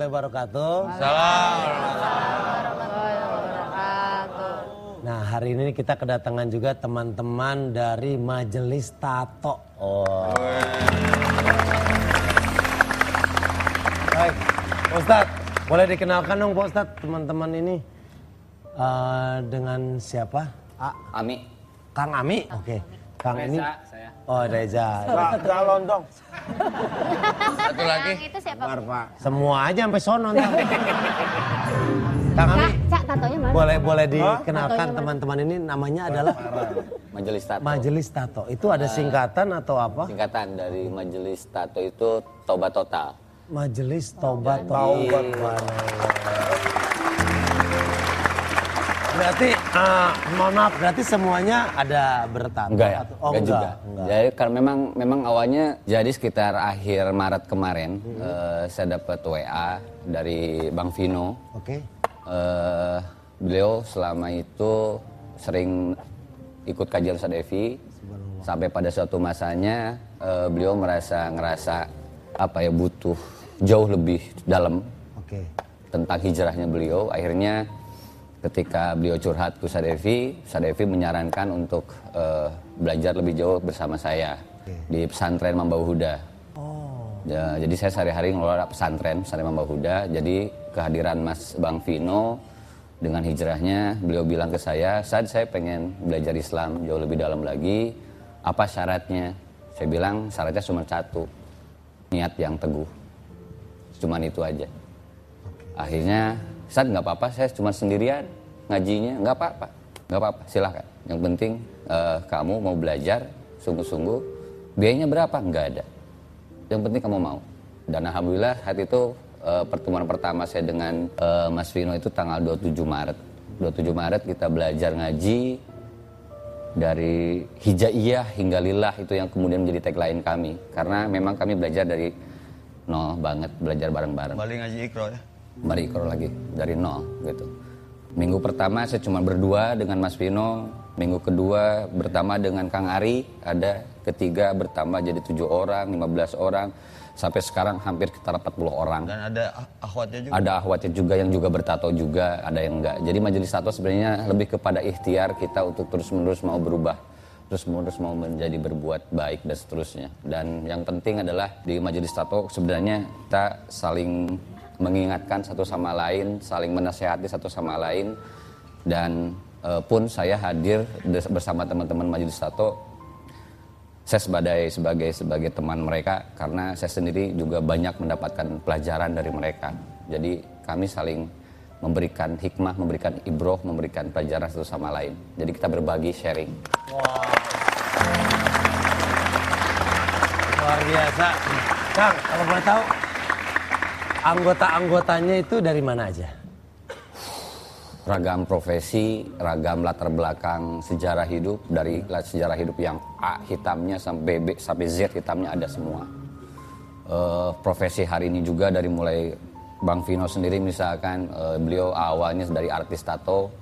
Warahmatullahi wabarakatuh. Nah hari ini kita kedatangan juga teman-teman dari Majelis Tato. Oh. Baik, Pak Ustadz, boleh dikenalkan dong Pak Ustadz teman-teman ini Eh, dengan siapa? A, Ami. Kang Ami, oke. Kang ini. saya. Oh Reza. Calon dong. Satu lagi. Yang itu siapa? Semua aja sampai sono. Kang Ami, Cak, tatonya mana? boleh boleh dikenalkan teman-teman ini namanya adalah Majelis Tato. Majelis Tato. Itu ada singkatan atau apa? Singkatan dari Majelis Tato itu Tobat Total. Majelis Taubat Taubat. Berarti eh, mohon maaf berarti semuanya ada bertato Enggak ya? atau- Oh, enggak, juga. enggak. Jadi karena memang memang awalnya jadi sekitar akhir Maret kemarin Hmm. eh, saya dapat WA dari Bang Vino. Oke. Eh, beliau selama itu sering ikut kajian Ustadz Devi sampai pada suatu masanya eh, beliau merasa ngerasa apa ya butuh jauh lebih dalam Oke. tentang hijrahnya beliau. Akhirnya ketika beliau curhat ke Ustadz Devi, Ustadz Devi menyarankan untuk eh, belajar lebih jauh bersama saya di pesantren Mambau Huda. Ya, jadi saya sehari-hari ngelola pesantren, pesantren Mambau Huda. Jadi kehadiran Mas Bang Vino dengan hijrahnya, beliau bilang ke saya, saat saya pengen belajar Islam jauh lebih dalam lagi, apa syaratnya? Saya bilang syaratnya cuma satu, niat yang teguh. Cuman itu aja. Akhirnya, saat nggak apa-apa, saya cuma sendirian ngajinya, nggak apa-apa, nggak apa-apa, silahkan. Yang penting eh, kamu mau belajar sungguh-sungguh, biayanya berapa? Nggak ada. Yang penting kamu mau. Dan alhamdulillah saat itu eh, pertemuan pertama saya dengan eh, Mas Vino itu tanggal 27 Maret. 27 Maret kita belajar ngaji dari hijaiyah hingga lillah itu yang kemudian menjadi tagline kami. Karena memang kami belajar dari nol banget, belajar bareng-bareng. Kembali ngaji ikro ya. Mari ikro lagi dari nol gitu. Minggu pertama saya cuma berdua dengan Mas Vino. Minggu kedua bertambah dengan Kang Ari. Ada ketiga bertambah jadi tujuh orang, 15 orang. Sampai sekarang hampir sekitar 40 orang. Dan ada ah- akhwatnya juga. Ada ahwatnya juga yang juga bertato juga, ada yang enggak. Jadi majelis tato sebenarnya lebih kepada ikhtiar kita untuk terus-menerus mau berubah. Terus-menerus mau menjadi berbuat baik dan seterusnya. Dan yang penting adalah di majelis tato sebenarnya kita saling mengingatkan satu sama lain, saling menasehati satu sama lain. Dan eh, pun saya hadir bersama teman-teman majelis tato saya sebagai sebagai sebagai teman mereka karena saya sendiri juga banyak mendapatkan pelajaran dari mereka. Jadi kami saling memberikan hikmah, memberikan ibroh, memberikan pelajaran satu sama lain. Jadi kita berbagi sharing. Luar biasa. Kang, kalau boleh tahu anggota-anggotanya itu dari mana aja? Ragam profesi, ragam latar belakang sejarah hidup dari sejarah hidup yang A hitamnya sampai B sampai Z hitamnya ada semua. Eh, profesi hari ini juga dari mulai Bang Vino sendiri misalkan eh, beliau awalnya dari artis tato,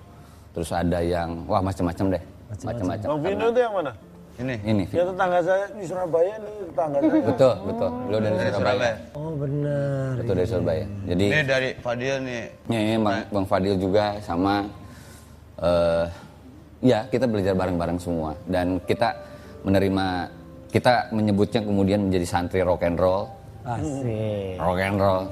terus ada yang wah macam-macam deh, macam-macam. Bang Vino itu yang mana? Ini. Ini Ya tetangga saya di Surabaya nih tetangga saya. betul betul, beliau dari Surabaya, Oh benar. betul dari Surabaya. Jadi Ini dari Fadil nih. Ya, ya, Bang, Bang Fadil juga sama eh ya kita belajar bareng-bareng semua dan kita menerima kita menyebutnya kemudian menjadi santri rock and roll Asik. rock and roll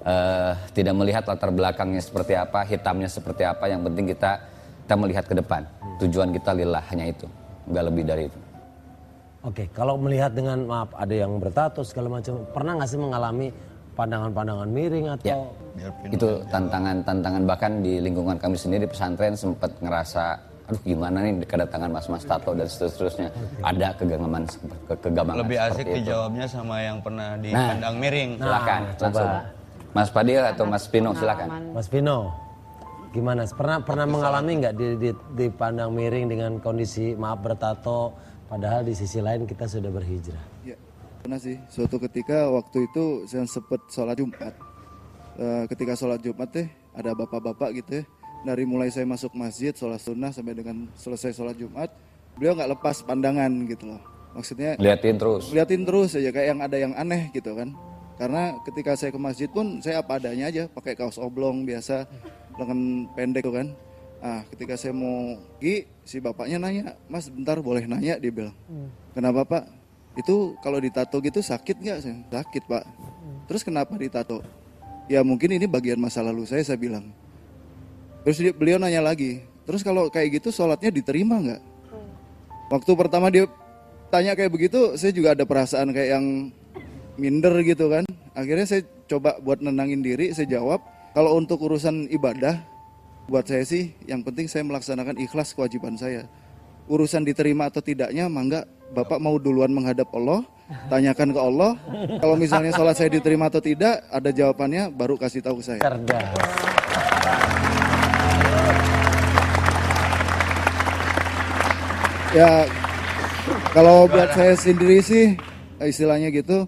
Eh, tidak melihat latar belakangnya seperti apa hitamnya seperti apa yang penting kita kita melihat ke depan tujuan kita lillah hanya itu nggak lebih dari itu Oke, kalau melihat dengan maaf ada yang bertato segala macam, pernah nggak sih mengalami pandangan-pandangan miring atau Ya. itu tantangan-tantangan bahkan di lingkungan kami sendiri pesantren sempat ngerasa aduh gimana nih kedatangan mas-mas tato dan seterusnya ada kegamangan ke kegamangan Lebih asik itu. dijawabnya sama yang pernah di Nah. kandang miring. silakan Nah, langsung coba. Mas Fadil atau Mas Pino silakan Mas Vino? Gimana? Pernah pernah mengalami nggak di, di, dipandang miring dengan kondisi maaf bertato, padahal di sisi lain kita sudah berhijrah. Ya, pernah sih. Suatu ketika waktu itu saya sempat sholat Jumat. Eh, ketika sholat Jumat teh ada bapak-bapak gitu ya. Dari mulai saya masuk masjid sholat sunnah sampai dengan selesai sholat Jumat, beliau nggak lepas pandangan gitu loh. Maksudnya liatin terus liatin terus aja kayak yang ada yang aneh gitu kan. Karena ketika saya ke masjid pun saya apa adanya aja, pakai kaos oblong biasa, lengan pendek tuh kan. Ah, ketika saya mau pergi, si bapaknya nanya, Mas bentar boleh nanya? Dia bilang, kenapa pak? Itu kalau ditato gitu sakit nggak? Saya, Sakit pak. Terus kenapa ditato? Ya mungkin ini bagian masa lalu saya, saya bilang. Terus dia, beliau nanya lagi, terus kalau kayak gitu sholatnya diterima nggak? Waktu pertama dia tanya kayak begitu, saya juga ada perasaan kayak yang minder gitu kan. Akhirnya saya coba buat nenangin diri, saya jawab, kalau untuk urusan ibadah, buat saya sih yang penting saya melaksanakan ikhlas kewajiban saya. Urusan diterima atau tidaknya, mangga Bapak mau duluan menghadap Allah, tanyakan ke Allah. Kalau misalnya sholat saya diterima atau tidak, ada jawabannya, baru kasih tahu ke saya. Cerdas. Ya kalau buat saya sendiri sih istilahnya gitu,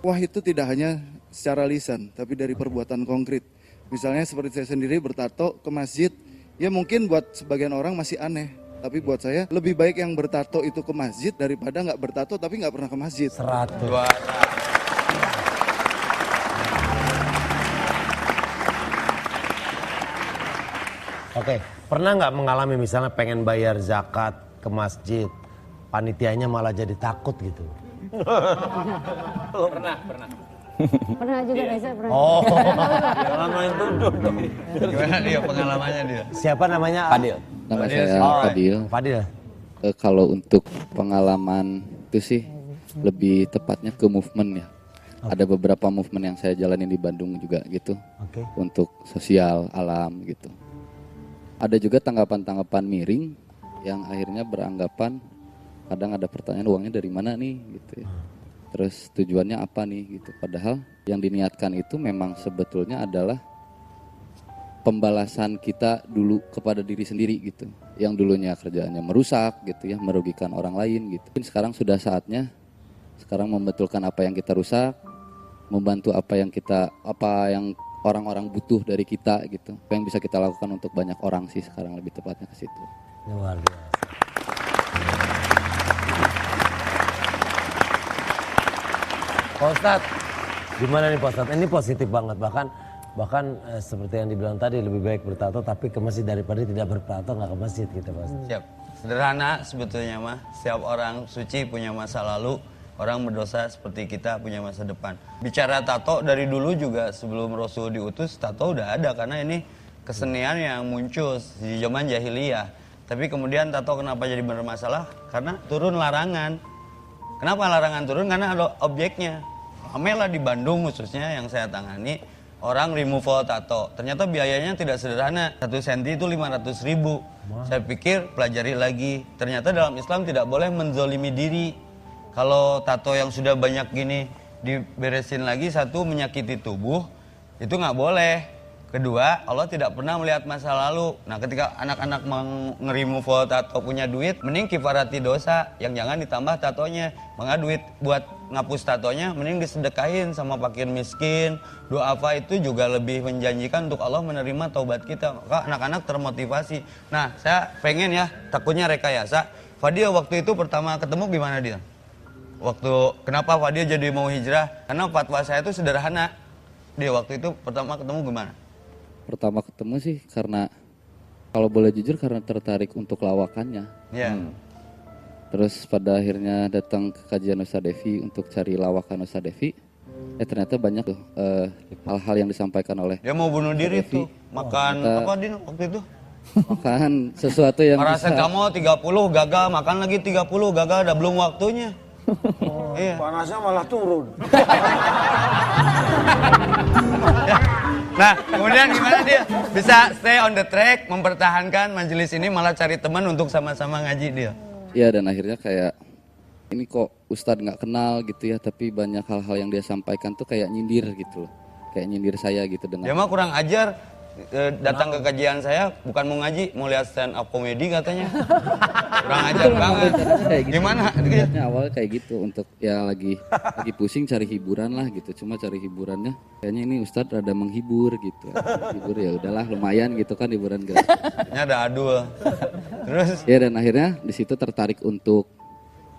wah itu tidak hanya secara lisan, tapi dari perbuatan konkret. Misalnya seperti saya sendiri bertato ke masjid, ya mungkin buat sebagian orang masih aneh. Tapi buat saya lebih baik yang bertato itu ke masjid daripada nggak bertato tapi nggak pernah ke masjid. Seratus. Oke, pernah nggak mengalami misalnya pengen bayar zakat ke masjid, panitianya malah jadi takut gitu? Pernah juga Reza pernah. Oh, Jangan main tuduh dong. Gimana dia pengalamannya dia? siapa namanya? Fadil. Nama Fadil saya. Oh, Fadil. Fadil. Eh, kalau untuk pengalaman itu sih lebih tepatnya ke movement ya. Ada beberapa movement yang saya jalanin di Bandung juga gitu Oke. untuk sosial alam gitu. Ada juga tanggapan-tanggapan miring yang akhirnya beranggapan kadang ada pertanyaan uangnya dari mana nih gitu ya. Terus tujuannya apa nih gitu. Padahal yang diniatkan itu memang sebetulnya adalah pembalasan kita dulu kepada diri sendiri gitu. Yang dulunya kerjaannya merusak gitu ya, merugikan orang lain gitu. Mungkin sekarang sudah saatnya sekarang membetulkan apa yang kita rusak, membantu apa yang kita apa yang orang-orang butuh dari kita gitu. Apa yang bisa kita lakukan untuk banyak orang sih sekarang lebih tepatnya ke situ. Luar biasa. Pak gimana nih Pak? Ini positif banget bahkan bahkan eh, seperti yang dibilang tadi lebih baik bertato tapi ke masjid daripada tidak bertato nggak ke masjid gitu Pak Ustadz. Siap. Sederhana sebetulnya mah. Setiap orang suci punya masa lalu. Orang berdosa seperti kita punya masa depan. Bicara tato dari dulu juga sebelum Rasul diutus, tato udah ada karena ini kesenian yang muncul di zaman jahiliyah. Tapi kemudian tato kenapa jadi bermasalah? Karena turun larangan. Kenapa larangan turun? Karena ada objeknya. Rame lah di Bandung khususnya yang saya tangani. Orang removal tato. Ternyata biayanya tidak sederhana. Satu senti itu 500 ribu. Saya pikir pelajari lagi. Ternyata dalam Islam tidak boleh menzolimi diri. Kalau tato yang sudah banyak gini diberesin lagi satu menyakiti tubuh itu nggak boleh. Kedua, Allah tidak pernah melihat masa lalu. Nah, ketika anak-anak meng-remove tato punya duit, mending kifarati dosa yang jangan ditambah tatonya. Maka duit buat ngapus tatonya mending disedekahin sama fakir miskin. Doa apa itu juga lebih menjanjikan untuk Allah menerima taubat kita. Maka anak-anak termotivasi. Nah, saya pengen ya, takutnya rekayasa. Fadil waktu itu pertama ketemu gimana dia? Waktu kenapa Fadil jadi mau hijrah? Karena fatwa saya itu sederhana. Dia waktu itu pertama ketemu gimana? Pertama ketemu sih karena kalau boleh jujur karena tertarik untuk lawakannya. Ya. Terus pada akhirnya datang ke kajian Ustaz Devi untuk cari lawakan Ustaz Devi. Eh ternyata banyak tuh eh, hal-hal yang disampaikan oleh Dia mau bunuh diri tuh. Makan kita- apa Din waktu itu? makan sesuatu yang bisa Paracetamol 30 gagal, makan lagi 30 gagal, udah belum waktunya. Iya. Panasnya malah turun. Nah, kemudian gimana dia? Bisa stay on the track, mempertahankan majelis ini malah cari teman untuk sama-sama ngaji dia. Iya dan akhirnya kayak ini kok Ustadz nggak kenal gitu ya tapi banyak hal-hal yang dia sampaikan tuh kayak nyindir gitu loh kayak nyindir saya gitu Dia dengan mah kurang ajar. Eh, datang ke kajian saya bukan mau ngaji, mau lihat stand up komedi katanya. kurang ajar banget. kayak gitu. Gimana? Niatnya awalnya kayak gitu untuk ya lagi lagi pusing cari hiburan lah gitu cuma cari hiburannya kayaknya ini Ustadz rada menghibur gitu hibur ya udahlah lumayan gitu kan hiburan gratis Ini ada adul. Terus ya dan akhirnya di situ tertarik untuk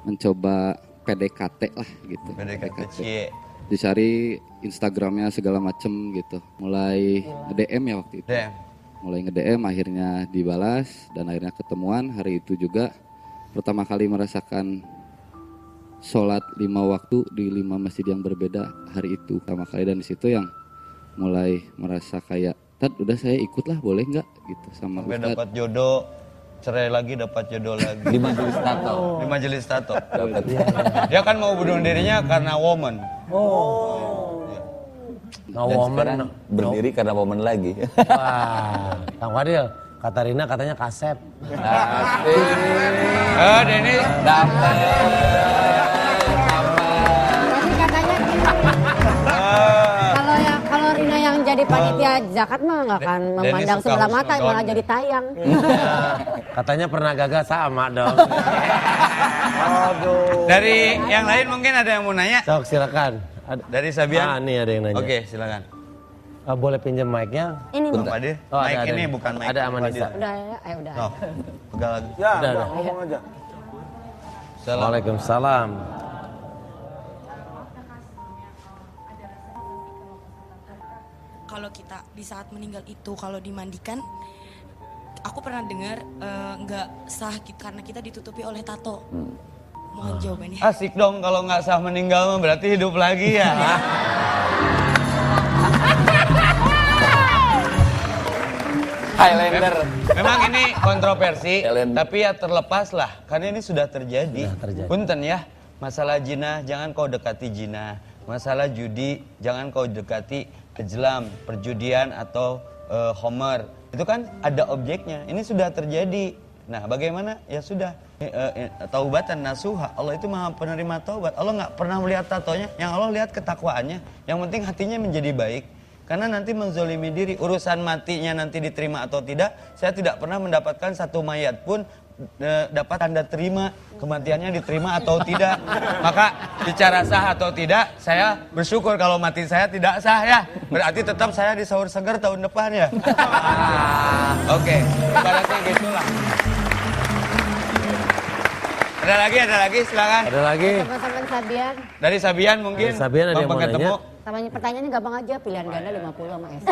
mencoba PDKT lah gitu PDKT cie. dicari Instagramnya segala macem gitu mulai DM ya waktu itu DM. Mulai nge DM akhirnya dibalas dan akhirnya ketemuan hari itu juga pertama kali merasakan sholat lima waktu di lima masjid yang berbeda hari itu pertama kali dan di situ yang mulai merasa kayak Tad udah saya ikut lah boleh nggak gitu sama Sampai Ustadz dapat jodoh, cerai lagi dapat jodoh lagi. Di majelis tato. Di majelis tato. Dapat. Dia kan mau bunuh dirinya karena woman. No Dan woman. sekarang no- berdiri karena momen lagi. Wah, Kang Fadil, kata Rina katanya kasep. Asik. Eh, Denny, Dapat. Tapi katanya kalau yang kalau Rina yang jadi panitia zakat mah nggak akan memandang sebelah mata malah jadi tayang. Nah, katanya pernah gagal sama dong. dari yang lain mungkin ada yang mau nanya? Sok silakan. Ada- Dari Sabian? Ah, nih ada yang nanya. Oke, silakan. Ah, boleh pinjam mic-nya? Ini Pak Bang. Fadil, Oh, ada, mic ada. ini bukan mic. Ada Amanisa. Udah ya, eh udah. Oh, pegang lagi. Ya, Udah, udah, ngomong aja. Salam. Waalaikumsalam. kalau kita di saat meninggal itu kalau dimandikan aku pernah dengar eh, nggak sah gitu karena kita ditutupi oleh tato. Mohon jawabannya. Asik dong kalau nggak sah meninggal mah berarti hidup lagi ya. Highlander. Memang ini kontroversi, Ellen. tapi ya terlepas lah, karena ini sudah terjadi. Sudah terjadi. Punten ya, masalah jinah jangan kau dekati jinah, masalah judi jangan kau dekati kejlam, perjudian atau eh, homer. Itu kan ada objeknya. Ini sudah terjadi. Nah, bagaimana? Ya sudah. Eh, eh, taubatan nasuha. Allah itu maha penerima taubat. Allah nggak pernah melihat tatonya. Yang Allah lihat ketakwaannya. Yang penting hatinya menjadi baik. Karena nanti menzolimi diri, urusan matinya nanti diterima atau tidak, saya tidak pernah mendapatkan satu mayat pun dapat tanda terima kematiannya diterima atau tidak. Maka bicara sah atau tidak, saya bersyukur kalau mati saya tidak sah ya. Berarti tetap saya di sahur seger tahun depan ya. Ah, Oke, ibaratnya gitulah. Ada lagi, ada lagi, silakan. Ada lagi? Teman-teman Sabian, Dari Sabian mungkin. Dari Sabian ada yang mau nanya? Pertanyaannya gampang aja, pilihan ganda 50 sama S.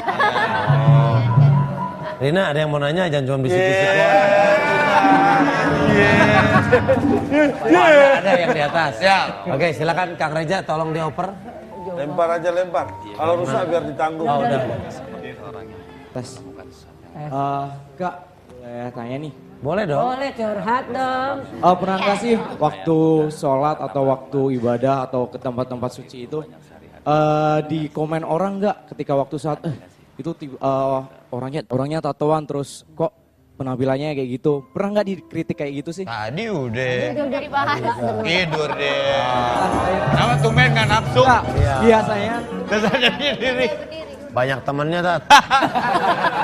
Rina ada yang mau nanya jangan cuma bisik-bisik doang. Wah, ada, ada yang di atas. Ya. Oke, silakan Kang Reja tolong dioper. Lempar aja lempar. Kalau rusak biar ditanggung. Oh, udah. Tes. Eh, Kak, boleh tanya nih. Boleh dong. Boleh curhat dong. Eh, pernah nggak sih waktu sholat atau waktu ibadah atau ke tempat-tempat suci itu eh di komen orang nggak ketika waktu saat eh itu tiba- eh, orangnya orangnya tatoan terus kok penampilannya kayak gitu pernah nggak dikritik kayak gitu sih? Tadi udah. Udah udah dibahas. Tidur deh. Nama tumben nggak nafsu. Kak, biasanya Terus ada diri. Banyak temennya, Tat.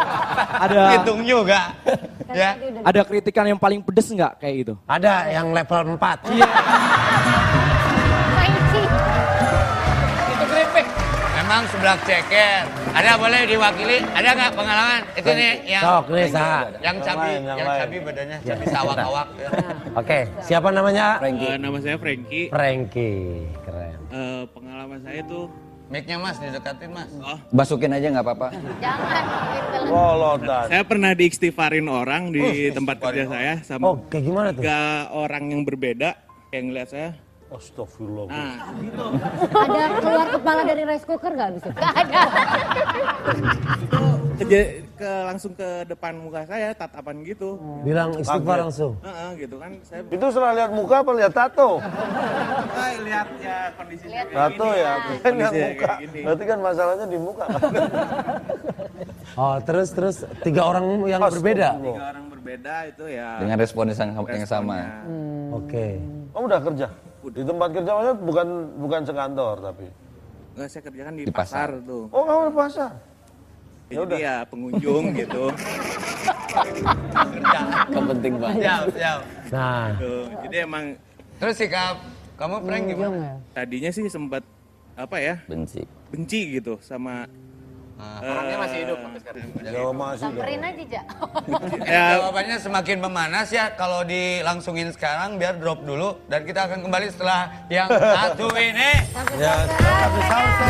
ada Hitung juga. ya. ada kritikan yang paling pedes nggak kayak gitu? Ada yang level 4. Itu keripik. Memang sebelah ceker. Ada boleh diwakili? Ada nggak pengalaman? Itu nih yang Sok, nih Saha. yang cabi, lain, yang yang cabi badannya cabi sawak-awak. ya. Oke, siapa namanya? Eh, nama saya Franky. Frankie. Keren. Eh, pengalaman saya tuh Mic-nya mas, didekatin mas. Masukin aja nggak apa-apa. Jangan. Wolodan. saya pernah diistighfarin orang di tempat kerja saya sama Oh, kayak gimana tuh? tiga orang yang berbeda yang ngeliat saya. Astagfirullah. Nah, Ada keluar kepala dari rice cooker nggak bisa? Gak ada. Keje- ke langsung ke depan muka saya tatapan gitu. Bilang istighfar langsung. Heeh, gitu kan saya Itu setelah lihat muka apa lihat tato? lihat ya kondisinya kayak Tato gini. ya, kan lihat muka. Berarti kan masalahnya di muka. kan? Oh, terus terus tiga orang yang berbeda. Tiga orang berbeda itu ya. Dengan respon yang sama- yang sama. Oke. Kamu udah kerja? Di tempat kerja maksudnya bukan bukan sekantor tapi. Enggak saya kerjakan di, Di pasar. pasar. tuh. Oh kamu di pasar? Jadi ya pengunjung gitu. Kepenting banget. Siap, siap. Nah, Tuh, Jadi emang Terus sikap kamu prank gimana? tadinya sih sempat apa ya Benci. benci gitu sama Orangnya masih hidup sampai sekarang. Jawa masih. Samperin aja, Jak. ya Jawabannya semakin memanas ya kalau dilangsungin sekarang biar drop dulu dan kita akan kembali setelah yang satu ini. Sampai Ya. Habis salsa